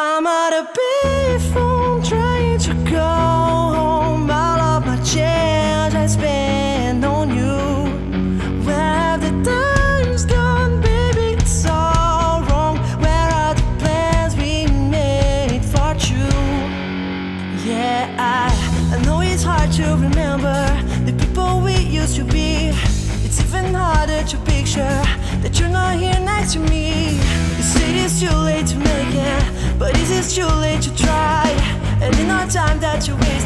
I'm at a payphone trying to go home. All of my change I spent on you. Where have the times gone, baby? It's all wrong. Where are the plans we made for two? Yeah, I, I know it's hard to remember the people we used to be. It's even harder to picture that you're not here next to me. Too late to try? And in our time that you wasted,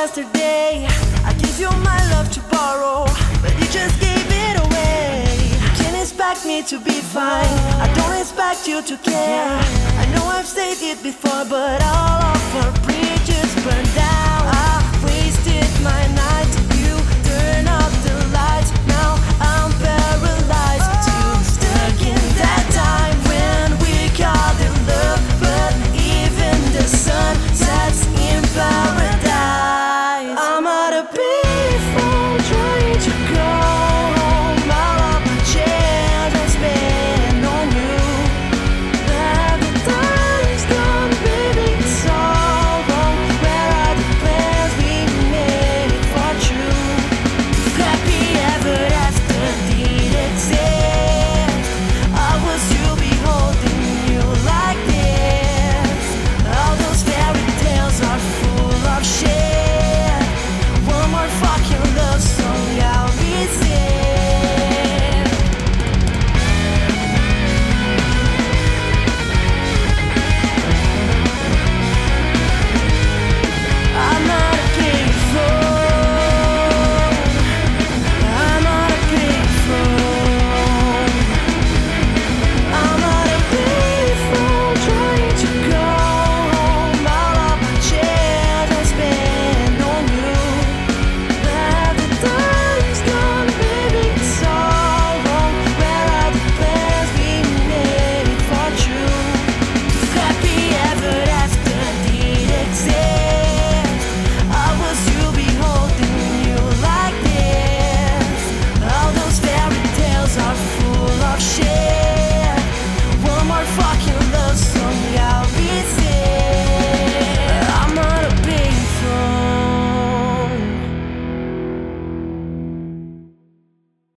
yesterday. I gave you my love to borrow, but you just gave it away. You can't expect me to be fine, I don't expect you to care. I know I've said it before, but all of